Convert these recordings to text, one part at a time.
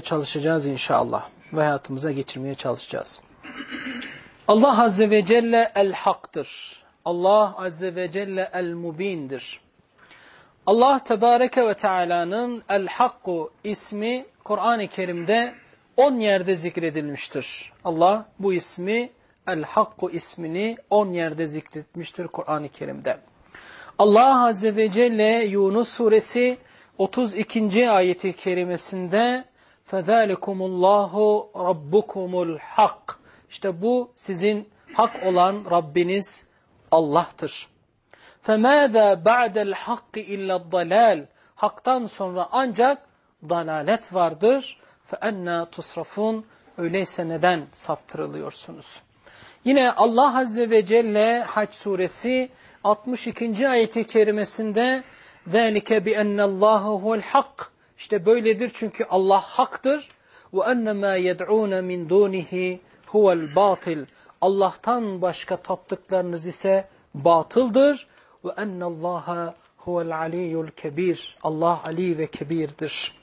çalışacağız inşallah ve hayatımıza geçirmeye çalışacağız. Allah Azze ve Celle el-haktır. Allah Azze ve Celle el-mubindir. Allah Tebareke ve Teala'nın el-hakku ismi Kur'an-ı Kerim'de 10 yerde zikredilmiştir. Allah bu ismi el-hakku ismini 10 yerde zikretmiştir Kur'an-ı Kerim'de. Allah Azze ve Celle Yunus suresi 32. ayeti kerimesinde فَذَٰلِكُمُ اللّٰهُ رَبُّكُمُ الْحَقِّ İşte bu sizin hak olan Rabbiniz Allah'tır. فَمَاذَا بَعْدَ الْحَقِّ اِلَّا الضَّلَالِ Hak'tan sonra ancak dalalet vardır. فَاَنَّا تُصْرَفُونَ Öyleyse neden saptırılıyorsunuz? Yine Allah Azze ve Celle Hac suresi 62. ayeti kerimesinde ذَٰلِكَ بِأَنَّ اللّٰهُ هُوَ الْحَقِّ İşte böyledir çünkü Allah haktır. وَاَنَّ مَا يَدْعُونَ مِنْ دُونِهِ هُوَ الْبَاطِلِ Allah'tan başka taptıklarınız ise batıldır. وَاَنَّ اللّٰهَ هُوَ الْعَلِيُّ الْكَبِيرِ Allah Ali ve Kebir'dir.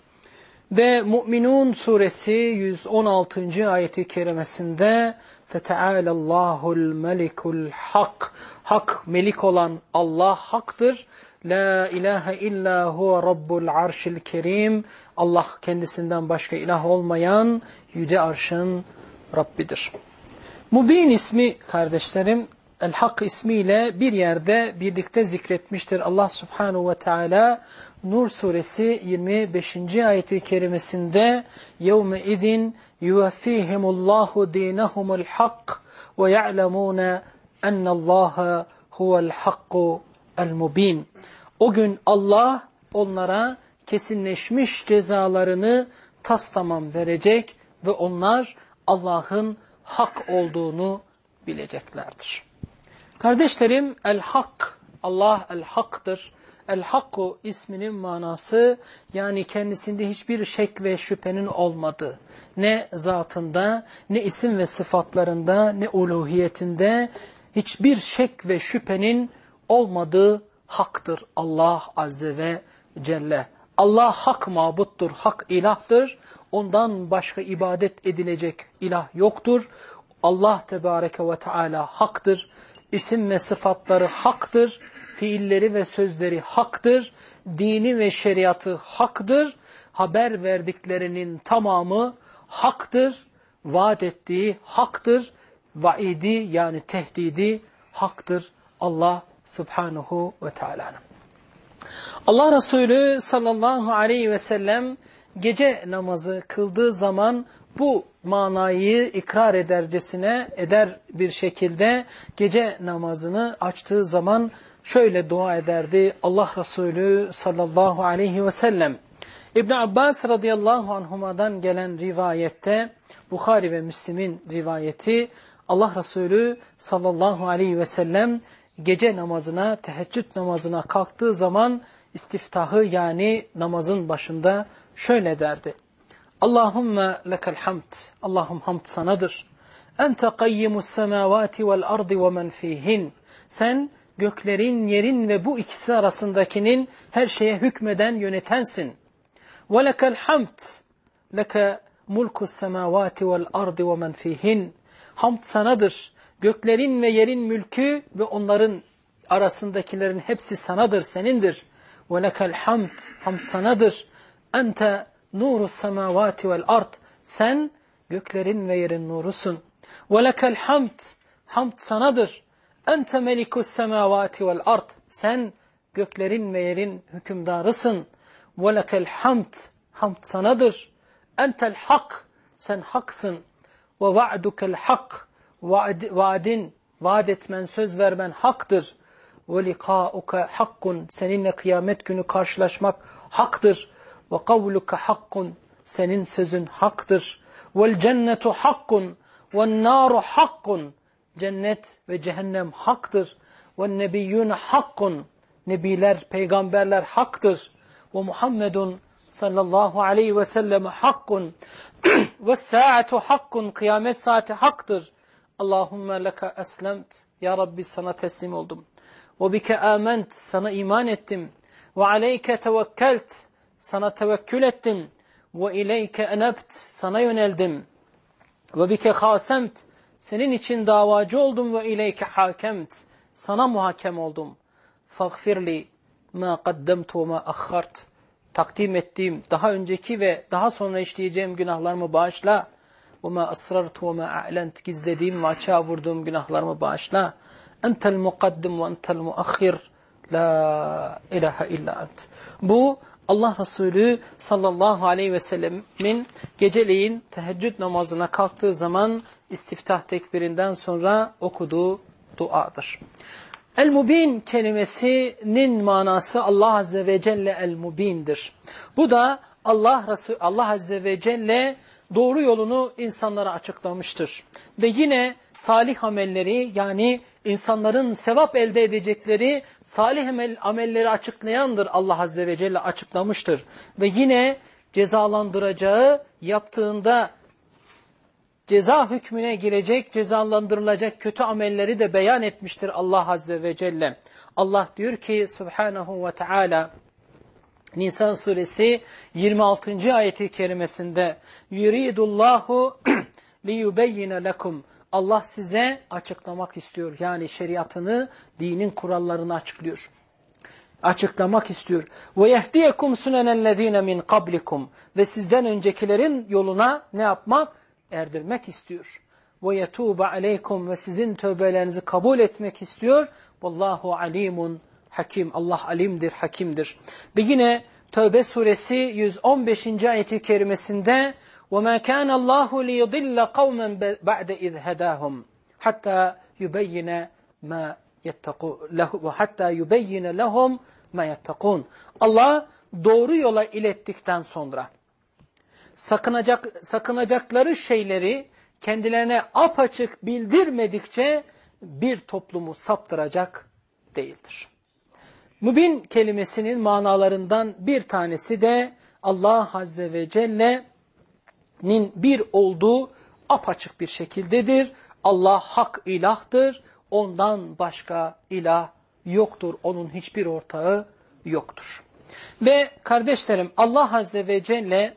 Ve Mü'minun suresi 116. ayeti kerimesinde فَتَعَالَ اللّٰهُ الْمَلِكُ الْحَقِّ Hak, melik olan Allah haktır. La ilahe illa huve rabbul arşil kerim. Allah kendisinden başka ilah olmayan yüce arşın Rabbidir. Mubin ismi kardeşlerim El-Hak ismiyle bir yerde birlikte zikretmiştir. Allah Subhanahu ve Teala Nur suresi 25. ayeti kerimesinde يَوْمَ اِذٍ يُوَفِّيهِمُ اللّٰهُ دِينَهُمُ الْحَقِّ وَيَعْلَمُونَ اَنَّ اللّٰهَ هُوَ الْحَقُّ el-mubin. O gün Allah onlara kesinleşmiş cezalarını tas tamam verecek ve onlar Allah'ın hak olduğunu bileceklerdir. Kardeşlerim el-hak, Allah el-haktır. El-hakku isminin manası yani kendisinde hiçbir şek ve şüphenin olmadığı. Ne zatında, ne isim ve sıfatlarında, ne uluhiyetinde hiçbir şek ve şüphenin olmadığı haktır Allah Azze ve Celle. Allah hak mabuttur, hak ilahtır. Ondan başka ibadet edilecek ilah yoktur. Allah Tebareke ve Teala haktır. İsim ve sıfatları haktır. Fiilleri ve sözleri haktır. Dini ve şeriatı haktır. Haber verdiklerinin tamamı haktır. Vaat ettiği haktır. Vaidi yani tehdidi haktır. Allah Subhanahu ve Teala'nın. Allah Resulü sallallahu aleyhi ve sellem gece namazı kıldığı zaman bu manayı ikrar edercesine eder bir şekilde gece namazını açtığı zaman şöyle dua ederdi Allah Resulü sallallahu aleyhi ve sellem. İbn Abbas radıyallahu anhumadan gelen rivayette Bukhari ve Müslim'in rivayeti Allah Resulü sallallahu aleyhi ve sellem gece namazına, teheccüd namazına kalktığı zaman istiftahı yani namazın başında şöyle derdi. Allahümme lekel hamd. Allahum hamd sanadır. Ente qayyimus semavati vel ardi ve men fihin. Sen göklerin, yerin ve bu ikisi arasındakinin her şeye hükmeden yönetensin. Ve lekel hamd. Leke mulkus semavati vel ardi ve men fihin. Hamd sanadır. Göklerin ve yerin mülkü ve onların arasındakilerin hepsi sanadır, senindir. Lekel hamd. Hamd sanadır. Ente nuru semavati vel ard. Sen göklerin ve yerin nurusun. Lekel hamd. Hamd sanadır. Ente melikus semavati vel ard. Sen göklerin ve yerin hükümdarısın. Lekel hamd. Hamd sanadır. Entel hak. Sen haksın. Va'dukel hak. Vaadin, vaad etmen, söz vermen haktır. Likâuke hakkun. Seninle kıyamet günü karşılaşmak haktır. Kavluke hakkun. Senin sözün haktır. Cennetu hakkun. Naru hakkun. Cennet ve cehennem haktır. Nebiyyûne hakkun. Nebiler, peygamberler haktır. Muhammedun sallallahu aleyhi ve sellem hakkun. Saatu hakkun. Kıyamet saati haktır. Allahümme leke eslemt. Ya Rabbi sana teslim oldum. Ve bike ament. Sana iman ettim. Ve aleyke tevekkelt sana tevekkül ettim. ve ileyke enebt sana yöneldim ve bike hasemt senin için davacı oldum ve ileyke hakemt sana muhakem oldum faghfirli ma qaddemtu ve ma akhart takdim ettiğim daha önceki ve daha sonra işleyeceğim günahlarımı bağışla asrartu ve ma a'lent gizlediğim ve açığa vurduğum günahlarımı bağışla entel mukaddim ve entel muakhir la ilahe illa bu Allah Resulü sallallahu aleyhi ve sellemin geceleyin teheccüd namazına kalktığı zaman istiftah tekbirinden sonra okuduğu duadır. El-Mubin kelimesinin manası Allah Azze ve Celle El-Mubin'dir. Bu da Allah, Resul, Allah Azze ve Celle doğru yolunu insanlara açıklamıştır. Ve yine salih amelleri yani insanların sevap elde edecekleri salih amelleri açıklayandır Allah Azze ve Celle açıklamıştır. Ve yine cezalandıracağı yaptığında ceza hükmüne girecek, cezalandırılacak kötü amelleri de beyan etmiştir Allah Azze ve Celle. Allah diyor ki Subhanahu ve Teala Nisan suresi 26. ayeti kerimesinde yuridullahu liyubeyyine lekum Allah size açıklamak istiyor. Yani şeriatını, dinin kurallarını açıklıyor. Açıklamak istiyor. Ve yehdiyekum sunenellezine min kablikum ve sizden öncekilerin yoluna ne yapmak? Erdirmek istiyor. Ve yetuba aleykum ve sizin tövbelerinizi kabul etmek istiyor. Vallahu alimun hakim. Allah alimdir, hakimdir. Ve yine Tövbe suresi 115. ayeti kerimesinde وَمَا كَانَ اللّٰهُ لِيُضِلَّ قَوْمًا بَعْدَ اِذْ هَدَاهُمْ حَتَّى يُبَيِّنَ مَا hatta yubeyyine lehum ma yettakun. Allah doğru yola ilettikten sonra sakınacak sakınacakları şeyleri kendilerine apaçık bildirmedikçe bir toplumu saptıracak değildir. Mübin kelimesinin manalarından bir tanesi de Allah Azze ve Celle'nin bir olduğu apaçık bir şekildedir. Allah hak ilahtır. Ondan başka ilah yoktur. Onun hiçbir ortağı yoktur. Ve kardeşlerim Allah Azze ve Celle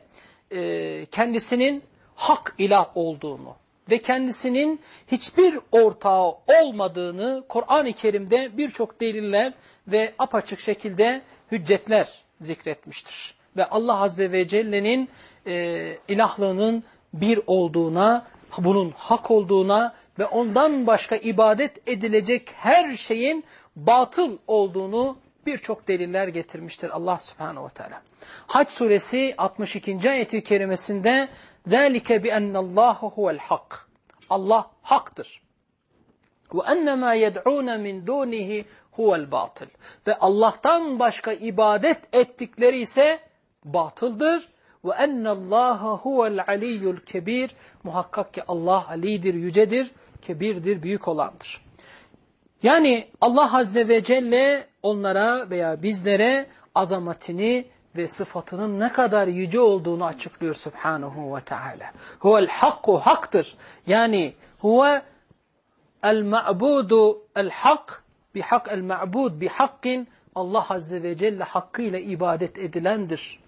e, kendisinin hak ilah olduğunu ve kendisinin hiçbir ortağı olmadığını Kur'an-ı Kerim'de birçok deliller ve apaçık şekilde hüccetler zikretmiştir. Ve Allah Azze ve Celle'nin e, ilahlığının bir olduğuna, bunun hak olduğuna ve ondan başka ibadet edilecek her şeyin batıl olduğunu birçok deliller getirmiştir Allah Subhanahu ve Teala. Hac suresi 62. ayeti kerimesinde ذَٰلِكَ بِأَنَّ اللّٰهُ هُوَ الْحَقِّ Allah haktır. وَاَنَّ مَا يَدْعُونَ مِنْ دُونِهِ huvel batıl. Ve Allah'tan başka ibadet ettikleri ise batıldır. Ve ennallaha huvel aliyyul kebir. Muhakkak ki Allah alidir, yücedir, kebirdir, büyük olandır. Yani Allah Azze ve Celle onlara veya bizlere azametini ve sıfatının ne kadar yüce olduğunu açıklıyor Subhanahu ve Teala. Huvel hakku haktır. Yani huve el ma'budu el hak bihak el ma'bud bihakkin Allah Azze ve Celle hakkıyla ibadet edilendir.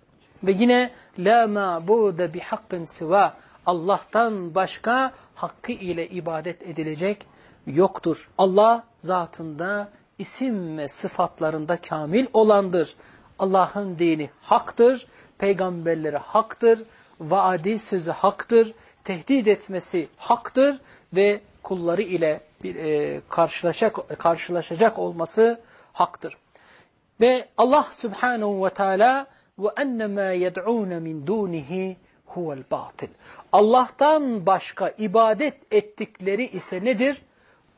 Ve yine la ma'bude bihakkin siva Allah'tan başka hakkı ile ibadet edilecek yoktur. Allah zatında isim ve sıfatlarında kamil olandır. Allah'ın dini haktır, peygamberleri haktır, vaadi sözü haktır, tehdit etmesi haktır ve kulları ile bir, e, karşılaşacak, karşılaşacak olması haktır. Ve Allah Subhanahu ve Teala ve ennemâ yed'ûne min dûnihi huvel. Allah'tan başka ibadet ettikleri ise nedir?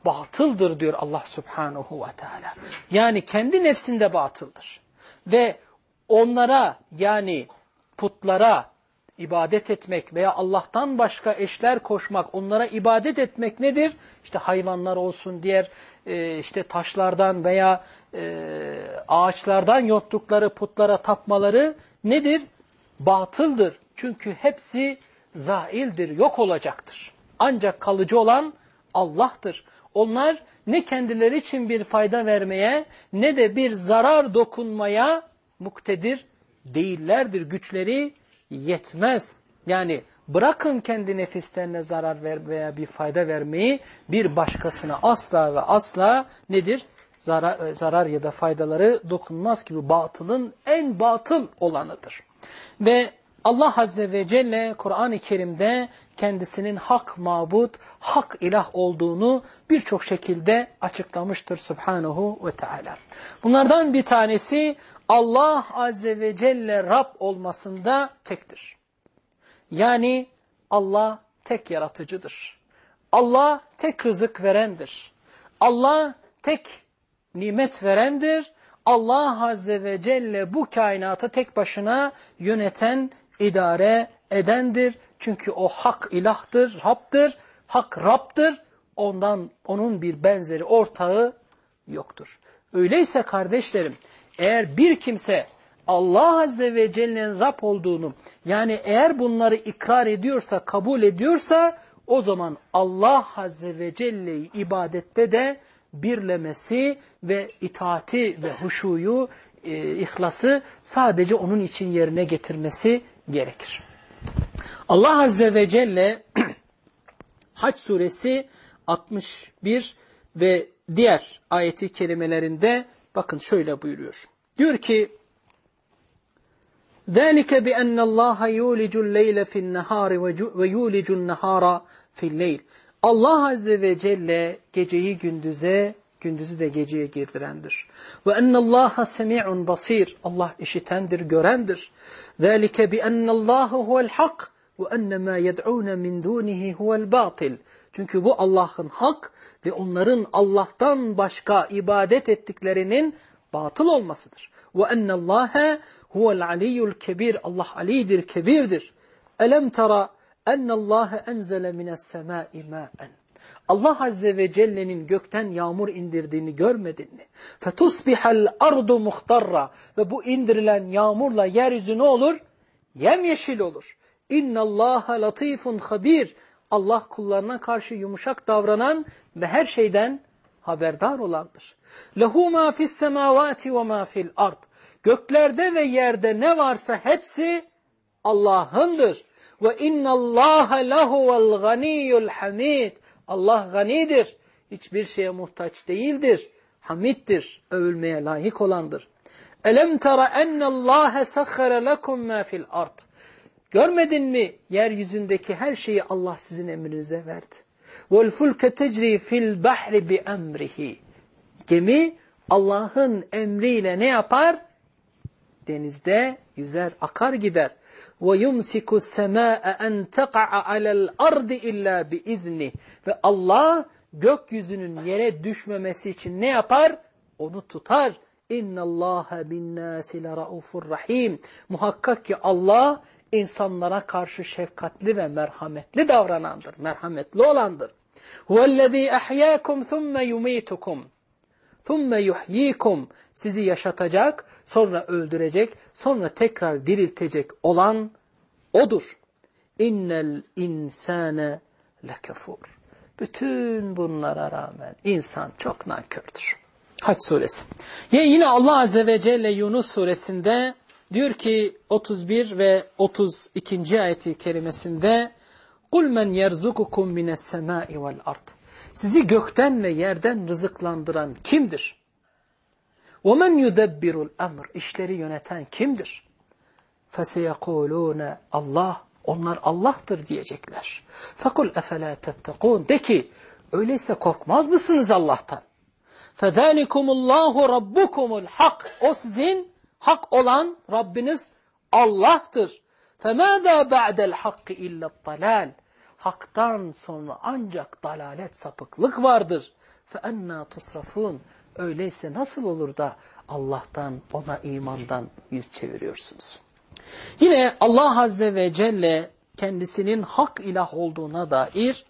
Batıldır diyor Allah Subhanahu ve Teala. Yani kendi nefsinde batıldır. Ve onlara yani putlara ibadet etmek veya Allah'tan başka eşler koşmak, onlara ibadet etmek nedir? İşte hayvanlar olsun, diğer e, işte taşlardan veya e, ağaçlardan yonttukları putlara tapmaları nedir? Batıldır. Çünkü hepsi zaildir, yok olacaktır. Ancak kalıcı olan Allah'tır. Onlar ne kendileri için bir fayda vermeye ne de bir zarar dokunmaya muktedir değillerdir. Güçleri yetmez. Yani bırakın kendi nefislerine zarar ver veya bir fayda vermeyi bir başkasına asla ve asla nedir? Zarar, e, zarar ya da faydaları dokunmaz gibi batılın en batıl olanıdır. Ve Allah Azze ve Celle Kur'an-ı Kerim'de kendisinin hak mabut, hak ilah olduğunu birçok şekilde açıklamıştır Subhanahu ve Teala. Bunlardan bir tanesi Allah Azze ve Celle Rab olmasında tektir. Yani Allah tek yaratıcıdır. Allah tek rızık verendir. Allah tek nimet verendir. Allah Azze ve Celle bu kainatı tek başına yöneten, idare edendir. Çünkü o hak ilahtır, Rab'dır, hak Rab'dır. Ondan onun bir benzeri ortağı yoktur. Öyleyse kardeşlerim eğer bir kimse Allah Azze ve Celle'nin Rab olduğunu yani eğer bunları ikrar ediyorsa, kabul ediyorsa o zaman Allah Azze ve Celle'yi ibadette de birlemesi ve itaati ve huşuyu, e, ihlası sadece onun için yerine getirmesi gerekir. Allah Azze ve Celle Haç suresi 61 ve diğer ayeti kelimelerinde bakın şöyle buyuruyor. Diyor ki ذَٰلِكَ بِأَنَّ اللّٰهَ يُولِجُ اللَّيْلَ فِي النَّهَارِ وَيُولِجُ النَّهَارَ فِي اللَّيْلِ Allah Azze ve Celle geceyi gündüze, gündüzü de geceye girdirendir. Ve ennallaha semi'un basir. Allah işitendir, görendir. ذَٰلِكَ بِأَنَّ اللّٰهَ هُوَ الْحَقِّ وَاَنَّ مَا يَدْعُونَ مِنْ دُونِهِ هُوَ الْبَاطِلِ Çünkü bu Allah'ın hak ve onların Allah'tan başka ibadet ettiklerinin batıl olmasıdır. وَاَنَّ اللّٰهَ هُوَ الْعَلِيُّ الْكَبِيرُ Allah alidir, kebirdir. أَلَمْ تَرَى اَنَّ اللّٰهَ اَنْزَلَ مِنَ السَّمَاءِ مَاءً Allah Azze ve Celle'nin gökten yağmur indirdiğini görmedin mi? فَتُصْبِحَ الْأَرْضُ مُخْتَرَّ Ve bu indirilen yağmurla yeryüzü ne olur? Yemyeşil olur. اِنَّ اللّٰهَ لَطِيفٌ خَب۪يرٌ Allah kullarına karşı yumuşak davranan ve her şeyden haberdar olandır. لَهُ مَا فِي السَّمَاوَاتِ وَمَا فِي الْأَرْضِ Göklerde ve yerde ne varsa hepsi Allah'ındır. Ve innallaha lehuvel ganiyyul hamid. Allah ganidir. Hiçbir şeye muhtaç değildir. Hamiddir. Övülmeye layık olandır. Elem tara ennallâhe sakhara lekum mâ fil ard. Görmedin mi yeryüzündeki her şeyi Allah sizin emrinize verdi. Vel fulke tecri fil bahri bi emrihi. Gemi Allah'ın emriyle ne yapar? Denizde yüzer, akar gider. وَيُمْسِكُ السَّمَاءَ اَنْ تَقَعَ عَلَى الْأَرْضِ اِلَّا بِاِذْنِهِ Ve Allah gökyüzünün yere düşmemesi için ne yapar? Onu tutar. اِنَّ اللّٰهَ بِالنَّاسِ لَرَؤُفُ rahim. Muhakkak ki Allah insanlara karşı şefkatli ve merhametli davranandır. Merhametli olandır. هُوَ اَحْيَاكُمْ ثُمَّ يُمِيتُكُمْ ثُمَّ يُحْيِيكُمْ Sizi yaşatacak, sonra öldürecek, sonra tekrar diriltecek olan O'dur. İnnel insane lekefur. Bütün bunlara rağmen insan çok nankördür. Haç suresi. Ya yine Allah Azze ve Celle Yunus suresinde diyor ki 31 ve 32. ayeti kerimesinde قُلْ مَنْ يَرْزُقُكُمْ مِنَ السَّمَاءِ وَالْأَرْضِ Sizi gökten ve yerden rızıklandıran kimdir? وَمَنْ يُدَبِّرُ الْأَمْرِ İşleri yöneten kimdir? فَسَيَقُولُونَ Allah, onlar Allah'tır diyecekler. فَقُلْ اَفَلَا تَتَّقُونَ De ki, öyleyse korkmaz mısınız Allah'tan? فَذَٰلِكُمُ اللّٰهُ رَبُّكُمُ الْحَقِّ O sizin hak olan Rabbiniz Allah'tır. فَمَاذَا بَعْدَ الْحَقِّ اِلَّا الطَّلَالِ Hak'tan sonra ancak dalalet sapıklık vardır. فَاَنَّا تُصْرَفُونَ Öyleyse nasıl olur da Allah'tan, ona imandan yüz çeviriyorsunuz? Yine Allah Azze ve Celle kendisinin hak ilah olduğuna dair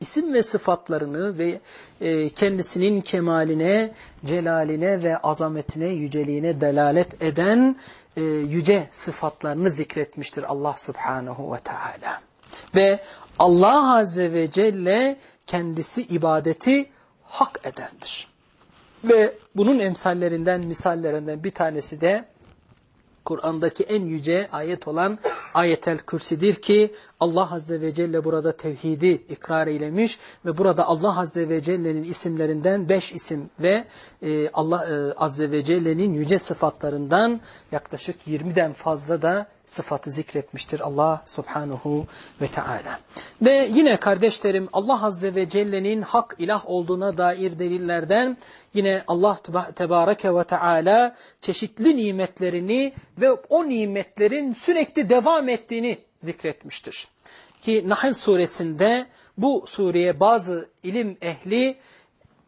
isim ve sıfatlarını ve e, kendisinin kemaline, celaline ve azametine, yüceliğine delalet eden e, yüce sıfatlarını zikretmiştir Allah Subhanahu ve Teala. Ve Allah Azze ve Celle kendisi ibadeti hak edendir. Ve bunun emsallerinden, misallerinden bir tanesi de Kur'an'daki en yüce ayet olan ayetel kürsidir ki Allah Azze ve Celle burada tevhidi ikrar eylemiş ve burada Allah Azze ve Celle'nin isimlerinden beş isim ve e, Allah e, Azze ve Celle'nin yüce sıfatlarından yaklaşık 20'den fazla da sıfatı zikretmiştir Allah Subhanahu ve Teala. Ve yine kardeşlerim Allah Azze ve Celle'nin hak ilah olduğuna dair delillerden yine Allah Tebareke ve Teala çeşitli nimetlerini ve o nimetlerin sürekli devam ettiğini zikretmiştir. Ki Nahl suresinde bu sureye bazı ilim ehli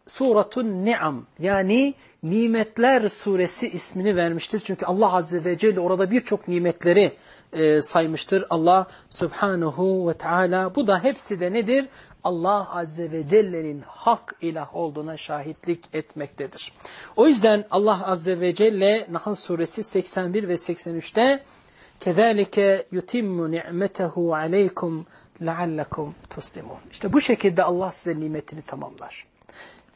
Suratun Ni'am yani Nimetler suresi ismini vermiştir. Çünkü Allah Azze ve Celle orada birçok nimetleri e, saymıştır. Allah Subhanahu ve Teala bu da hepsi de nedir? Allah Azze ve Celle'nin hak ilah olduğuna şahitlik etmektedir. O yüzden Allah Azze ve Celle Nahl suresi 81 ve 83'te كَذَٰلِكَ يُتِمُّ نِعْمَتَهُ عَلَيْكُمْ لَعَلَّكُمْ تُسْلِمُونَ İşte bu şekilde Allah size nimetini tamamlar.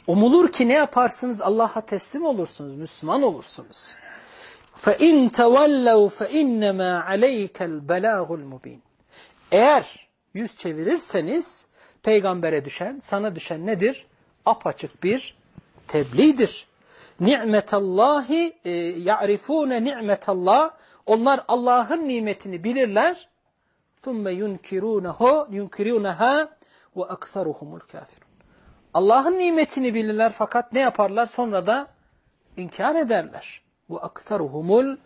Umulur ki ne yaparsınız? Allah'a teslim olursunuz, Müslüman olursunuz. فَاِنْ تَوَلَّوْا فَاِنَّمَا عَلَيْكَ الْبَلَاغُ الْمُب۪ينَ Eğer yüz çevirirseniz peygambere düşen, sana düşen nedir? Apaçık bir tebliğdir. Ni'metallahi e, ya'rifune ni'metallah onlar Allah'ın nimetini bilirler. ثُمَّ يُنْكِرُونَهُ يُنْكِرُونَهَا وَاَكْثَرُهُمُ الْكَافِرُونَ Allah'ın nimetini bilirler fakat ne yaparlar? Sonra da inkar ederler. وَاَكْثَرُهُمُ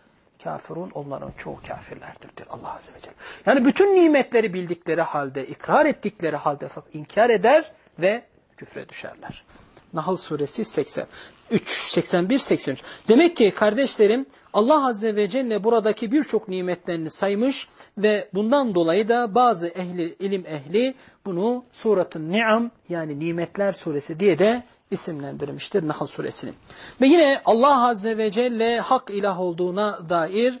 kafirun onların çoğu kafirlerdir diyor Allah Azze ve Celle. Yani bütün nimetleri bildikleri halde, ikrar ettikleri halde inkar eder ve küfre düşerler. Nahl suresi 80. 3, 81, 83. Demek ki kardeşlerim Allah Azze ve Celle buradaki birçok nimetlerini saymış ve bundan dolayı da bazı ehli, ilim ehli bunu suratın ni'am yani nimetler suresi diye de isimlendirmiştir Nahl suresini. Ve yine Allah Azze ve Celle hak ilah olduğuna dair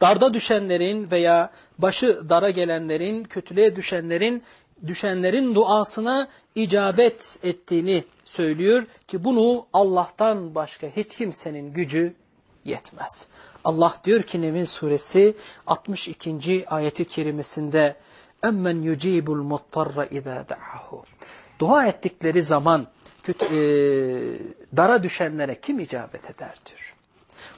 darda düşenlerin veya başı dara gelenlerin, kötülüğe düşenlerin düşenlerin duasına icabet ettiğini söylüyor ki bunu Allah'tan başka hiç kimsenin gücü yetmez. Allah diyor ki Nevin suresi 62. ayeti kerimesinde emmen yucibul muttarra izâ da'ahu. Dua ettikleri zaman kötü, e, dara düşenlere kim icabet eder diyor.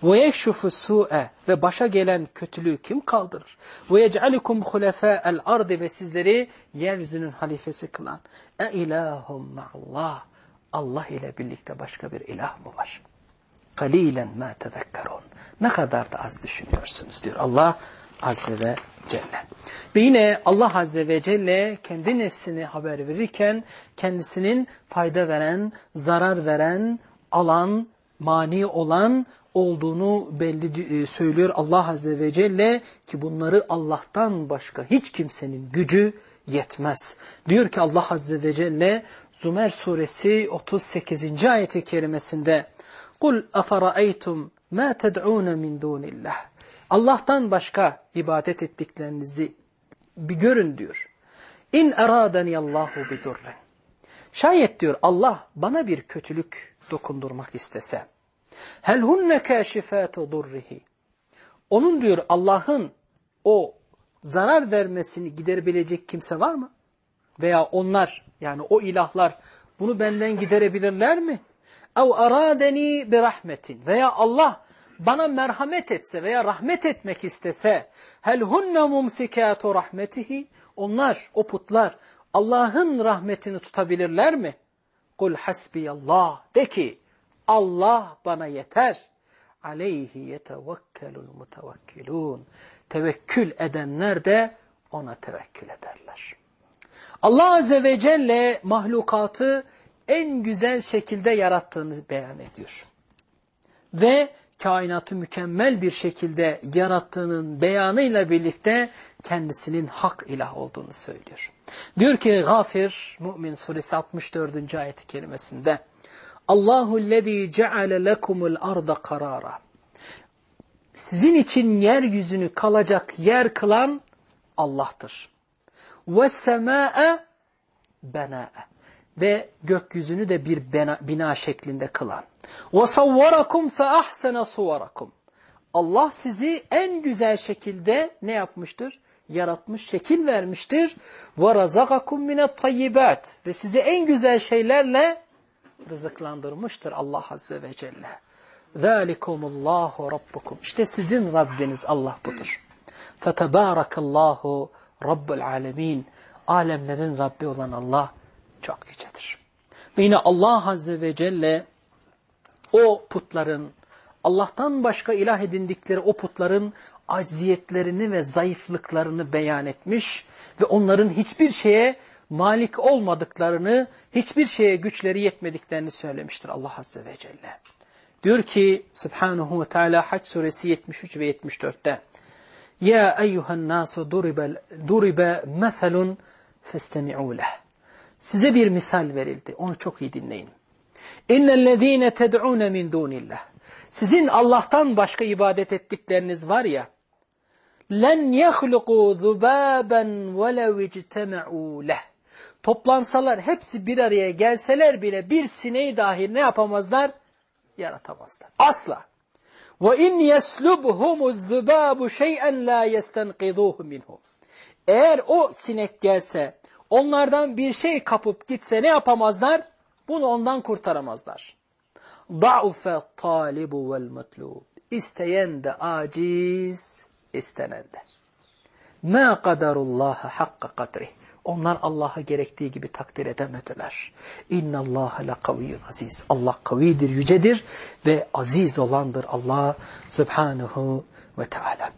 Ve yekşufu su'e ve başa gelen kötülüğü kim kaldırır? Ve yec'alikum hulefâ'el ardı ve sizleri yeryüzünün halifesi kılan. E ilahum ma'allah. Allah ile birlikte başka bir ilah mı var? Kalilen ma tezekkerun. Ne kadar da az düşünüyorsunuz diyor Allah Azze ve Celle. Ve yine Allah Azze ve Celle kendi nefsini haber verirken kendisinin fayda veren, zarar veren, alan, mani olan olduğunu belli e, söylüyor Allah Azze ve Celle ki bunları Allah'tan başka hiç kimsenin gücü yetmez. Diyor ki Allah Azze ve Celle Zümer suresi 38. ayeti kerimesinde قُلْ أَفَرَأَيْتُمْ مَا تَدْعُونَ مِنْ دُونِ اللّٰهِ Allah'tan başka ibadet ettiklerinizi bir görün diyor. İn eradeni Allahu bidurren. Şayet diyor Allah bana bir kötülük dokundurmak istese. Hel hunne kâşifâtu durrihi. Onun diyor Allah'ın o zarar vermesini giderebilecek kimse var mı? Veya onlar yani o ilahlar bunu benden giderebilirler mi? Ev aradeni bi rahmetin veya Allah bana merhamet etse veya rahmet etmek istese hel hunne mumsikatu rahmetihi onlar o putlar Allah'ın rahmetini tutabilirler mi? Kul hasbiyallah de ki Allah bana yeter. Aleyhi yetevekkelul mutevekkilun. Tevekkül edenler de ona tevekkül ederler. Allah Azze ve Celle mahlukatı en güzel şekilde yarattığını beyan ediyor. Ve kainatı mükemmel bir şekilde yarattığının beyanıyla birlikte kendisinin hak ilah olduğunu söylüyor. Diyor ki Gafir Mümin suresi 64. ayet-i kerimesinde Allahu lezî ceale lekumul arda karara. Sizin için yeryüzünü kalacak yer kılan Allah'tır. Ve semâe benâe. Ve gökyüzünü de bir bina, bina şeklinde kılan. Ve savvarakum fe ahsene suvarakum. Allah sizi en güzel şekilde ne yapmıştır? Yaratmış, şekil vermiştir. Ve razakakum mine tayyibat. Ve sizi en güzel şeylerle rızıklandırmıştır Allah Azze ve Celle. ذَٰلِكُمُ اللّٰهُ رَبُّكُمْ İşte sizin Rabbiniz Allah budur. فَتَبَارَكَ اللّٰهُ رَبُّ الْعَالَمِينَ Alemlerin Rabbi olan Allah çok yücedir. Ve yine Allah Azze ve Celle o putların, Allah'tan başka ilah edindikleri o putların acziyetlerini ve zayıflıklarını beyan etmiş ve onların hiçbir şeye malik olmadıklarını, hiçbir şeye güçleri yetmediklerini söylemiştir Allah Azze ve Celle. Diyor ki Subhanahu ve Teala Hac suresi 73 ve 74'te Ya eyyuhan nasu duribe methelun festemi'u leh. Size bir misal verildi. Onu çok iyi dinleyin. İnnellezîne ted'ûne min dûnillah. Sizin Allah'tan başka ibadet ettikleriniz var ya, len yehluqû zubâben velev ictema'û leh. Toplansalar, hepsi bir araya gelseler bile bir sineği dahi ne yapamazlar? Yaratamazlar. Asla. İn yeslubhumu zubabu şey'en la yestenqidûhu minhu. Eğer o sinek gelse, onlardan bir şey kapıp gitse ne yapamazlar? Bunu ondan kurtaramazlar. Talibu vel matlub. İsteyen de aciz, istenen de. Ma kadarullaha hakka kadrih. Onlar Allah'a gerektiği gibi takdir edemediler. İnna Allah la kaviyyun aziz. Allah kavidir, yücedir ve aziz olandır Allah Subhanahu ve Teala.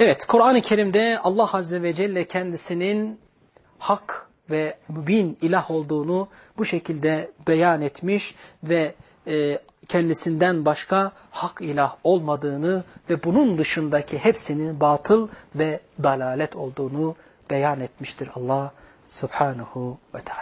Evet, Kur'an-ı Kerim'de Allah Azze ve Celle kendisinin hak ve mübin ilah olduğunu bu şekilde beyan etmiş ve e, kendisinden başka hak ilah olmadığını ve bunun dışındaki hepsinin batıl ve dalalet olduğunu beyan etmiştir Allah subhanahu ve teala.